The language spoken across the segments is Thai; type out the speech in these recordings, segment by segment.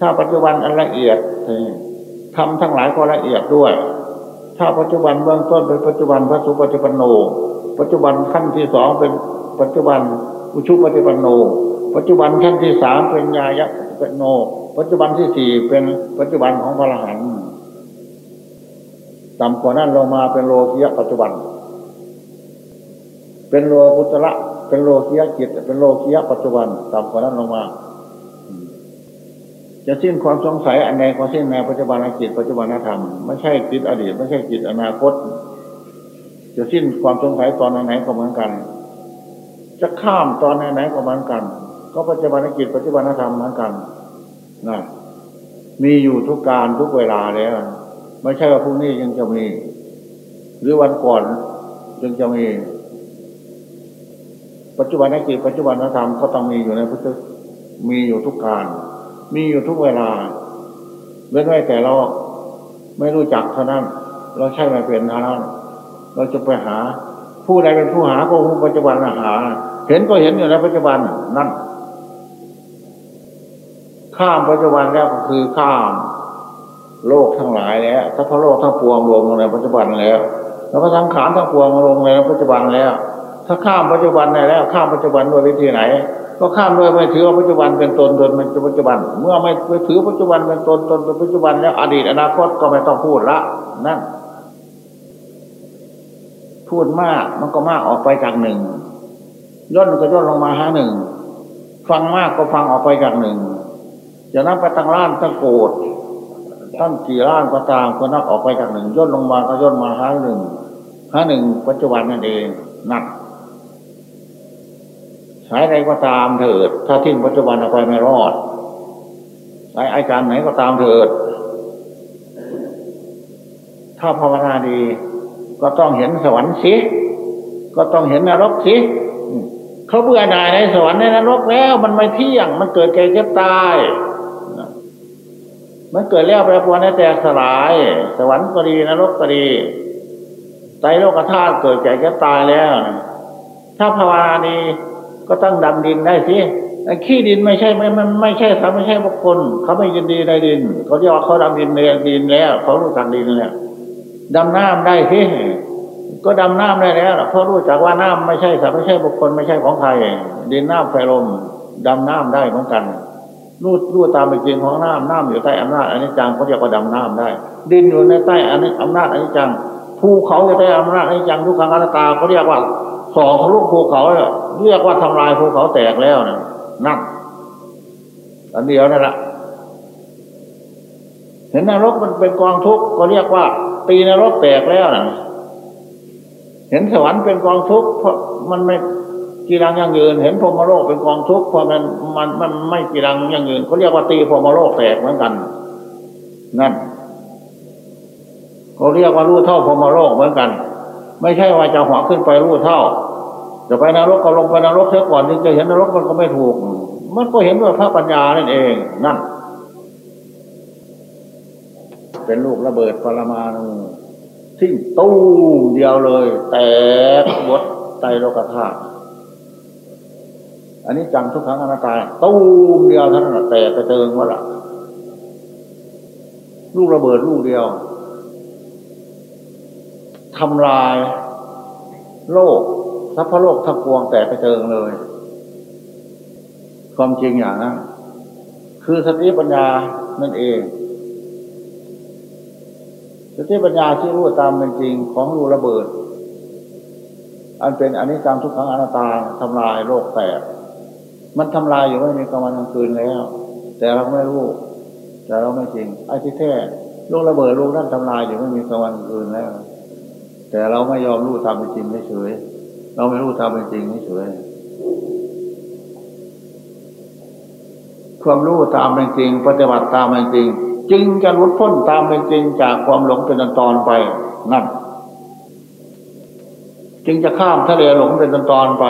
ถ้าปัจจุบันอันละเอียดทำทั้งหลายก็ละเอียดด้วย ถ้าปัจจุบันเบื้องต้นเป็นปัจจุบันพระสุปฏิปันโน ปัจจุบันขั้นที่สองเป็นปัจจุบันอุชุปฏิปันโน ปัจจุบันขั้นที่สามเป็นญายะปฏิปันโน ปัจจุบันที่สี่เป็นปัจจุบันของพระอรหันต์ต่ำกว่านั้นลงมาเป็นโลกียะปัจจุบัน เป็นโลกุตระเป็นโลกียะจิต เป็นโลกียะปัจจุบันต่ำกว่านั้นลงมา จะสิ้นความสงสัยอันใดก็สิ้นในปัจจุบันจิตปัจจุบันธรรมไม่ใช่จิตอดีต ไม่ใช่จิตอนาคต จะสิ้นความสงสัยตอนไหนก็เหมือนกัน จะข้ามตอนไหนก็เหมือนกัน ก็ปัจจุบันจิตปัจจุบันธรรมเหมือนกันนะมีอยู่ทุกการทุกเวลาแล้วไม่ใช่ว่าพรุ่งนี้ยังจะมี หรือวันก่อนยังจะมี ปัจจุบันจิตปัจจุบันธรรมก็ต้องมีอยู่ในพุทธมีอยู่ทุกการ มีอยู่ทุกเวลาเว้นไว้แต่เราไม่รู้จักเท่านั้น เราใช่ไม่เป็นเท่านั้น เราจะไปหา ผู้ใดเป็นผู้หาก็ผู้ปัจจุบันหา เห็นก็เห็นอยู่ในปัจจุบันนั่น ข้ามปัจจุบันแล้วก็คือข้าม โลกทั้งหลายแล้วถ้าพระโลกทั้งปวงรวมลงในปัจจุบันแล้ว แล้วก็สังขารทั้งปวงลงในปัจจุบันแล้ว ถ้าข้ามปัจจุบันได้แล้ว ข้ามปัจจุบันด้วยวิธีไหน ก็ข้ามด้วยไม่ถือว่าปัจจุบันเป็นตนตนเป็นปัจจุบัน เมื่อไม่ไปถือปัจจุบันเป็นตนตนเป็นปัจจุบันแล้วอดีตอนาคตก็ไม่ต้องพูดละนั่นพูดมากมันก็มากออกไปจากหนึ่งย่นก็ย่นลงมาหาหนึ่งฟังมากก็ฟังออกไปจากหนึ่งจากนั้นไปตั้งล้านตั้งโกรธท่านกี่ล้านก็ตามก็นับออกไปจากหนึ่งย่นลงมาก็ย่นมาหาหนึ่งหาหนึ่งปัจจุบันนั่นเองนัก สายใดก็ตามเถิด ถ้าทิ้งปัจจุบันออกไปไม่รอดสายอาการไหนก็ตามเถิด ถ้าภาวนาดี ก็ต้องเห็นสวรรค์สิ ก็ต้องเห็นนรกสิเขาเบื่อหน่ายในสวรรค์ในนรกแล้ว มันไม่เที่ยง มันเกิดแก่เจ็บตายมันเกิดแล้วแปรปรวนแตกสลาย สวรรค์ก็ดีนรกก็ดีใจโลกธาตุเกิดแก่แก่ตายแล้ว ถ้าภาวนาดี ก็ต้องดำดินได้สิขี้ดินไม่ใช่ไม่มันไม่ใช่ทำไม่ใช่บุคคลเขาไม่ยินดีในดิน เขาเรียกว่าเขาดำดินในดินแล้ว เขารู้จักดินแล้วดำน้ำได้สิก็ดำน้ำได้แล้วเพราะรู้จักว่าน้ำไม่ใช่สัตว์ไม่ใช่บุคคลไม่ใช่ของใครดินน้ำไฟลมดำน้ำได้เหมือนกันรู้รู้ตามเป็นจริงของน้ำน้ำอยู่ใต้อำนาจอันนี้จังเขาเรียกว่าดำน้ำได้ ดินอยู่ในใต้อันนี้อำนาจอันนี้จังภูเขาอยู่ใต้อำนาจอันนี้จังทุกครั้งอนัตตาเขาเรียกว่า สองทะลุภูเขาเรียกว่าทำลายภูเขาแตกแล้วนะนั่นอันเดียวนั่นแหละเห็นนรกมันเป็นกองทุกข์ก็เรียกว่า ตีนรกแตกแล้วนะเห็นสวรรค์เป็นกองทุกข์เพราะมันไม่กีรังยั่งยืน เห็นพรมโลกเป็นกองทุกข์เพราะมันมันมันไม่กีรังยั่งยืนเขาเรียกว่าตีพรมโลกแตกเหมือนกัน นั่นเขาเรียกว่ารู้เท่าพรมโลกเหมือนกัน ไม่ใช่ว่าจะหัวขึ้นไปรู้เท่า จะไปนรกก็ลงไปนรกเสียก่อนถึงจะเห็นนรกมันก็ไม่ถูก มันก็เห็นด้วยพระปัญญานั่นเองนั่น เป็นลูกระเบิดปรมาณูทิ้งตู้เดียวเลย แตกบดไตโลกธาตุอันนี้จังทุกครั้งอนัตตาตู้เดียวเท่านั้นแตกกระเจิงว่าละลูกระเบิดลูกเดียวทำลายโลก ทัพพระโลกทั้งปวงแตกกระเจิงเลย ความจริงอย่างนั้นคือสติปัญญานั่นเองสติปัญญาที่รู้ตามเป็นจริงของรูระเบิด อันเป็นอันนี้ตามทุกครั้งอนัตตาทำลายโลกแตก มันทำลายอยู่ไม่มีกลางวันกลางคืนแล้ว แต่เราไม่รู้ แต่เราไม่จริงไอ้ที่แท้ลูกระเบิดลูกนั่นทำลายอยู่ไม่มีกลางวันกลางคืนแล้ว แต่เราไม่ยอมรู้ตามเป็นจริงไม่เฉย เราไม่รู้ตามเป็นจริงไม่เฉยความรู้ตามเป็นจริง ปฏิบัติตามเป็นจริง จึงจะลุดพ้นตามเป็นจริงจากความหลงเป็นตอนไปนั่น จึงจะข้ามทะเลหลงเป็นตอนไป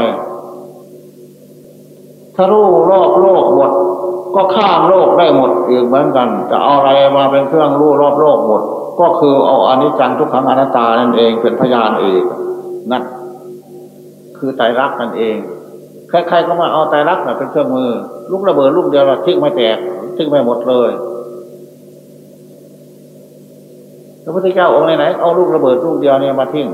ถ้ารู้รอบโลกหมดก็ข้ามโลกได้หมดอีกเหมือนกัน จะเอาอะไรมาเป็นเครื่องรู้รอบโลกหมด ก็คือเอาอนิจจังทุกขังอนัตตานั่นเองเป็นพยานเองนั่น คือไตรลักษณ์นั่นเองใครๆก็มาเอาไตรลักษณ์เป็นเครื่องมือ ลูกระเบิดลูกเดียวทิ้งไม่แตกทิ้งไปหมดเลยพระพุทธเจ้าองค์ไหนๆเอาลูกระเบิดลูกเดียวเนี่ยมาทิ้ง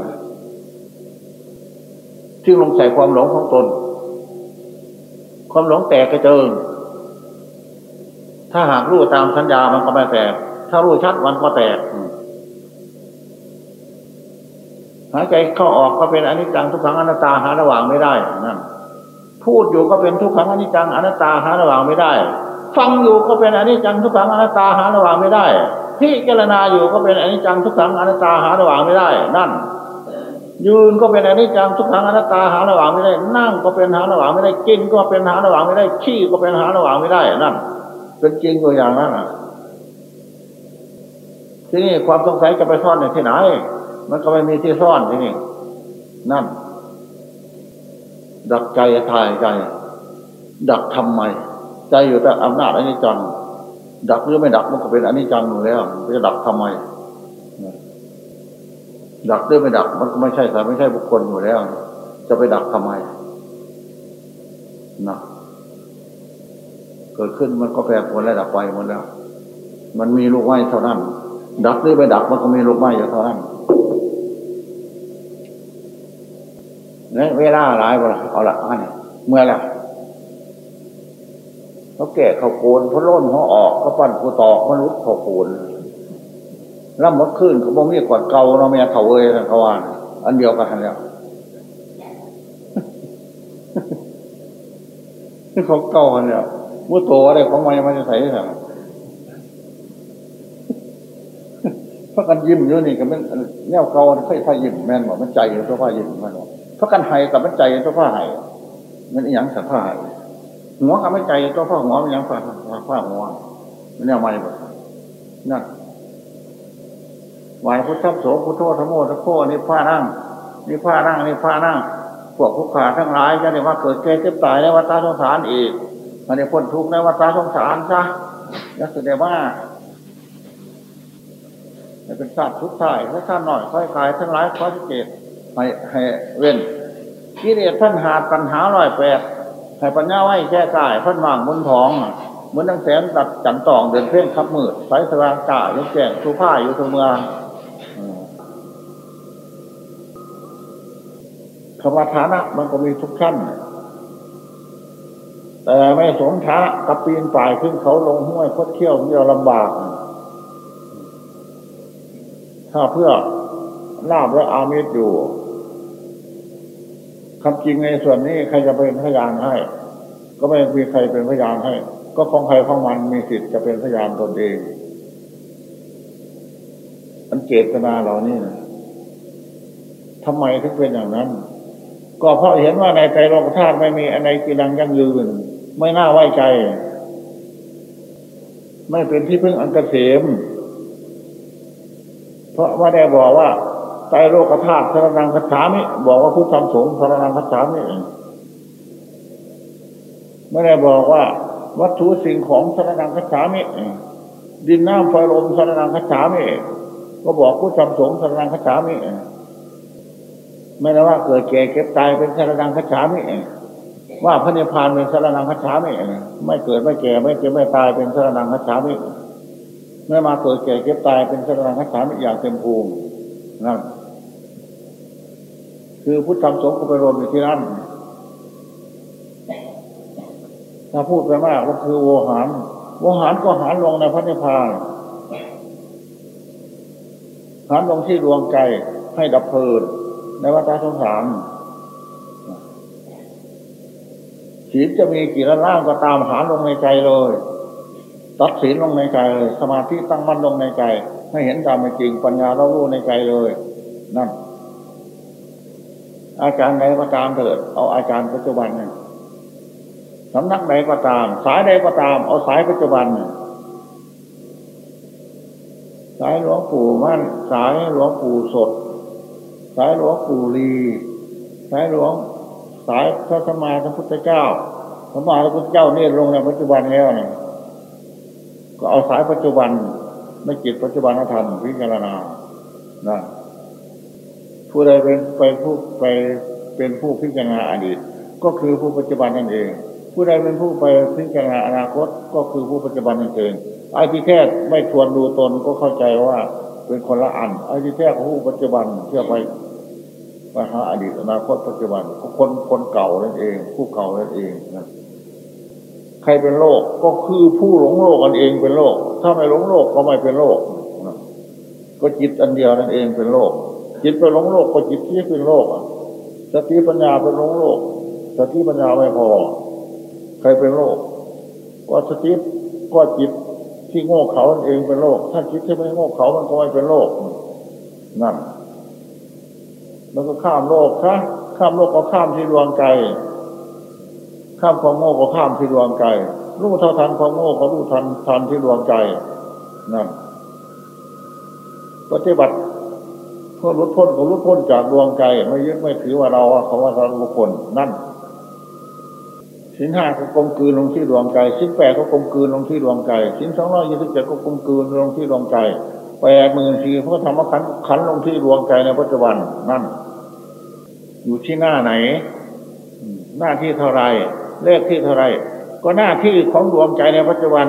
ทิ้งลงใส่ความหลงของตน ความหลงแตกกระเจิง ถ้าหากรู้ตามสัญญามันก็ไม่แตก ถ้ารู้ชัดมันก็แตก หายใจเข้าออกก็เป็นอนิจจังทุกขังอนัตตาหาระหว่างไม่ได้นั่นพูดอยู่ก็เป็นทุกขังอนิจจังอนัตตาหาระหว่างไม่ได้ ฟังอยู่ก็เป็นอนิจจังทุกขังอนัตตาหาระหว่างไม่ได้พิจารณาอยู่ก็เป็นอนิจจังทุกขังอนัตตาหาระหว่างไม่ได้ นั่น ยืนก็เป็นอนิจจังทุกขังอนัตตาหาระหว่างไม่ได้ นั่งก็เป็นหาระหว่างไม่ได้กินก็เป็นหาระหว่างไม่ได้ขี้ก็เป็นหาระหว่างไม่ได้นั่น เป็นจริงตัวอย่างนั้นอะที่นี่ความสงสัยจะไปซ่อนในที่ไหน มันก็ไม่มีที่ซ่อนที่นี่ นั่น ดักใจทายใจ ดักทำไม ใจอยู่แต่อำนาจอนิจจัง ดักหรือไม่ดักมันก็เป็นอนิจจังอยู่แล้วจะดักทำไม ดักหรือไม่ดัก มันก็ไม่ใช่แต่ไม่ใช่บุคคลอยู่แล้ว จะไปดักทำไมนะเกิดขึ้นมันก็แปรปรวนและดับไปหมดแล้ว มันมีลูกไม้เท่านั้น ดักหรือไม่ดักมันก็มีลูกไม้อยู่เท่านั้น นี่เวลาหลายบ่ละเอาละอันนี้เมื่อล้วเขาแก่เขาโกนเขาล้นเขาออกเขาปั้นเขาตอกมนุษย์เขาโกนล่ำมดขึ้นเขาบอกมีกวดเก่าเราไม่เขาเอ้ยเขาว่าอันเดียวกันแล้วเขาเก่ากันแล้วมุโตอะไรของมันมันจะใส่ไหมพระกันยิ้มเยอะนี่ก็เป็นแนวเก่าค่อยๆยิ้มแม่นบอกมันใจตัวผ้ายิ้มมันบอก พกันไห้กับมันใจตัวผ้าไห้มันอีหยังสัตว์ผ้าไห้หัวกับไม่ใจตัวผ้าหัวมันอยังผ้าผ้าหัวมันเนี่ยไม่หมดนั่นวายพุทธโสพุทโธธโมทโคนี่ผ้านั่งนี่ผ้านั่งนี่ผ้านั่งพวกผู้ขาทั้งหลายจะได้ว่าเกิดแก่เจ็บตายในวัฏสงสารอีกมันได้พ้นทุกข์ในวัฏสงสารซะยักษ์แสดงว่าเป็นชาติทุกข์ท้ายถ้าชาติหน่อยค่อยกายทั้งหลายค่อยเกตให้ให้เว้น กิเลสท่านหาปัญหาลอยแปดให้ปัญญาไว้แก้กายพันวางบนท้องเหมือนดังแสนตัดจันตองเดินเพ่งขับมืดสายสว่างกายยกแก่งทุผ้าอยู่ทุเมืองคำว่าฐานะมันก็มีทุกขั้นแต่ไม่สมท้ากับปีนป่ายขึ้นเขาลงห้วยคดเขี้ยวเดียวลำบาก ถ้าเพื่อลาบและอามิตรอยู่ คำจริงในส่วนนี้ใครจะเป็นพยานให้ ก็ไม่มีใครเป็นพยานให้ ก็ของใครของมันมีสิทธิ์จะเป็นพยานตนเองอันเจตนาเรานี่นะทำไมถึงเป็นอย่างนั้น ก็เพราะเห็นว่าในใจโลกธาตุไม่มีอะไรกีดังยั่งยืน ไม่น่าไว้ใจ ไม่เป็นที่พึ่งอันเกษมเพราะว่าได้บอกว่า ไตโลกธาตุสรนังคัจฉามิบอกว่าพุทธธรรมสงฆ์สรนังคัจฉามิไม่ได้บอกว่า วัตถุสิ่งของสรนังคัจฉามิดินน้ำไฟลมสรนังคัจฉามิก็บอกพุทธธรรมสงฆ์สรนังคัจฉามิไม่ได้ว่าเกิดแก่เก็บตายเป็นสรนังคัจฉามิว่าพระนิพพานเป็นสรนังคัจฉามิไม่เกิดไม่แก่ไม่เจ็บไม่ตายเป็นสรนังคัจฉามิไม่มาเกิดแก่เก็บตายเป็นสรนังคัจฉามิอย่างเต็มภูมิ นั่นคือพุทธธรรมสงฆ์ก็ไปรวมอยู่ที่นั่นถ้าพูดไปมากก็คือโวหารโวหารก็หารลงในพระนิพพานหารลงที่ดวงใจให้ดับเพลินในวัฏสงสารศีลจะมีกี่ระล่างก็ตามหารลงในใจเลย ตัดศีลลงในใจเลย สมาธิตั้งมั่นลงในใจ ให้เห็นตามเป็นจริงปัญญาเรารู้ในใจเลยนั่นอาจารใดก็ตามเถิด เอาอาจารปัจจุบันนี่สำนักใดก็ตาม สายใดก็ตาม เอาสายปัจจุบันสายหลวงปู่มั่น สายหลวงปู่สด สายหลวงปู่ลีสายหลวง สายพระสมมาพระพุทธเจ้าพระมาพระพุทธเจ้าเนี่ยลงในปัจจุบันแล้วเนี่ยก็เอาสายปัจจุบัน ไม่จิตปัจจุบันธรรมพิจารณานะผู้ใดเป็นไปผู้ไปเป็นผู้พิจารณาอดีต ก็คือผู้ปัจจุบันนั่นเอง ผู้ใดเป็นผู้ไปพิจารณาอนาคตก็คือผู้ปัจจุบันเองไอ้ที่แท้ไม่ทวนดูตนก็เข้าใจว่าเป็นคนละอันไอ้ที่แท้ของผู้ปัจจุบันเชื่อไปมาหาอดีตอนาคตปัจจุบันคนคนเก่านั่นเอง ผู้เก่านั่นเองนะ ใครเป็นโลกก็คือผู้หลงโลกกันเองเป็นโลก ถ้าไม่หลงโลกก็ไม่เป็นโลก ก็จิตอันเดียวนั่นเองเป็นโลก จิตไปหลงโลกก็จิตที่เป็นโลกสติปัญญาเป็นหลงโลกสติปัญญาไม่พอ ใครเป็นโลกก็สติก็จิตที่โง่เขาเองเป็นโลก ถ้าจิตที่ไม่โง่เขามันก็ไม่เป็นโลกนั่นมันก็ข้ามโลกคะข้ามโลกก็ข้ามที่ดวงใจ ข้ามความโง่ก็ข้ามที่ดวงใจรู้เท่าทันความโง่ก็รู้ทันทันที่ดวงใจนั่นปฏิบัติเพื่อลดพ้นก็ลดพ้นจากดวงใจ ไม่ยึดไม่ถือว่าเราเขาว่าเราบุคคลนั่นสินห้าก็กลมกลืนลงที่ดวงใจสินแปดก็กลมกลืนลงที่ดวงใจสินสองร้อยยี่สิบเจ็ดก็กลมกลืนลงที่ดวงใจแปดหมื่นสี่พระธรรมขันขันลงที่ดวงใจในปัจจุบันนั่น อยู่ที่หน้าไหน หน้าที่เท่าไร เลขที่เท่าไรก็หน้าที่ของดวงใจในปัจจุบัน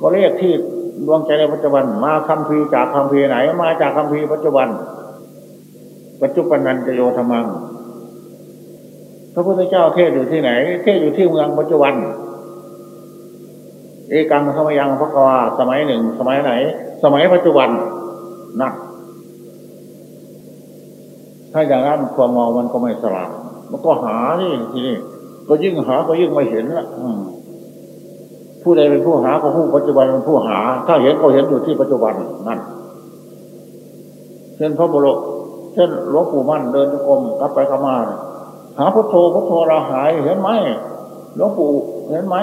ก็เลขที่ดวงใจในปัจจุบัน มาคำพีจากคำพีไหน มาจากคำพีปัจจุบัน ปัจจุบันนันจะโยธรรมังพระพุทธเจ้าเทศอยู่ที่ไหน เทศอยู่ที่เมืองปัจจุบันเอกังสมัยยังพระกวาสมัยหนึ่ง สมัยไหน สมัยปัจจุบันนะถ้าอย่างนั้นความมองมันก็ไม่สลาดมันก็หาที่ที่นี้ ก็ยิ่งหาก็ยิ่งไม่เห็นละผู้ใดเป็นผู้หาก็ผู้ปัจจุบันเป็นผู้หา ถ้าเห็นก็เห็นอยู่ที่ปัจจุบันนั่นเช่นพระบุรุเช่นหลวงปู่มั่นเดินกรมกลับไปกลับมา หาพุทโธพุทโธเราหายเห็นไหมหลวงปู่เห็นไหม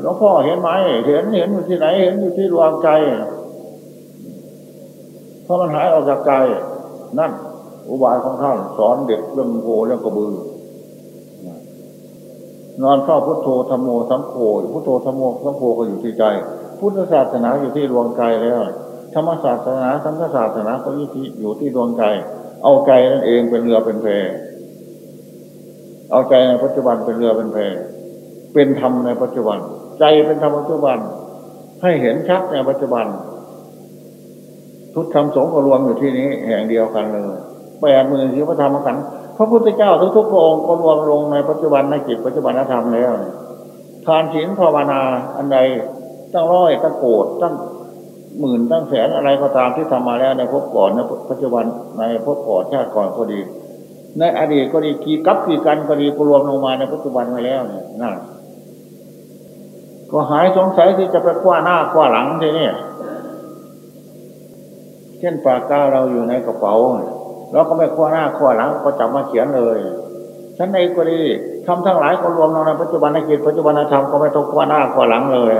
หลวงพ่อเห็นไหมเห็นเห็นอยู่ที่ไหน เห็นอยู่ที่ดวงใจเพราะมันหายออกจากใจนั่น อุบายของท่านสอนเด็กเรื่องโพเรื่องกระบือ นอนเฝ้าพุทโธธรรมโมสังโฆพุทโธธรรมโมสังโฆก็อยู่ที่ใจ พุทธศาสนาอยู่ที่ดวงใจแล้วธรรมศาสนาสังฆศาสนาก็อยู่ที่อยู่ที่ดวงใจ เอาใจนั่นเองเป็นเรือเป็นเพเอาใจในปัจจุบันเป็นเรือเป็นแพเป็นธรรมในปัจจุบัน ใจเป็นธรรมปัจจุบัน ให้เห็นชัดในปัจจุบัน ทุกคำสงฆ์ก็รวมอยู่ที่นี้แห่งเดียวกันเลยแปดหมื่นสี่พระธรรมขันธ์ พระพุทธเจ้าทุกๆพระองค์ก็รวมลงในปัจจุบันในจิตปัจจุบันธรรมแล้วทานศีลภาวนาอันใดตั้งร้อยตั้งโกรธตั้งหมื่นตั้งแสนอะไรก็ตามที่ทำมาแล้วในภพก่อนในปัจจุบันในภพก่อนชาติก่อนก็ดี ในอดีตก็ดีกีกับกีกันก็ดีก็รวมลงมาในปัจจุบันไว้แล้วเนี่ยนั่นก็หายสงสัยที่จะไปคว้าหน้าคว้าหลังทีนี่เช่นปากกาเราอยู่ในกระเป๋าเเราก็ไม่คว้าหน้าคว้าหลังก็จับมาเขียนเลยฉันในก็ดีทำทั้งหลายก็รวมลงในปัจจุบันในกิจปัจจุบันธรรมก็ไม่ต้องคว้าหน้าคว้าหลังเลย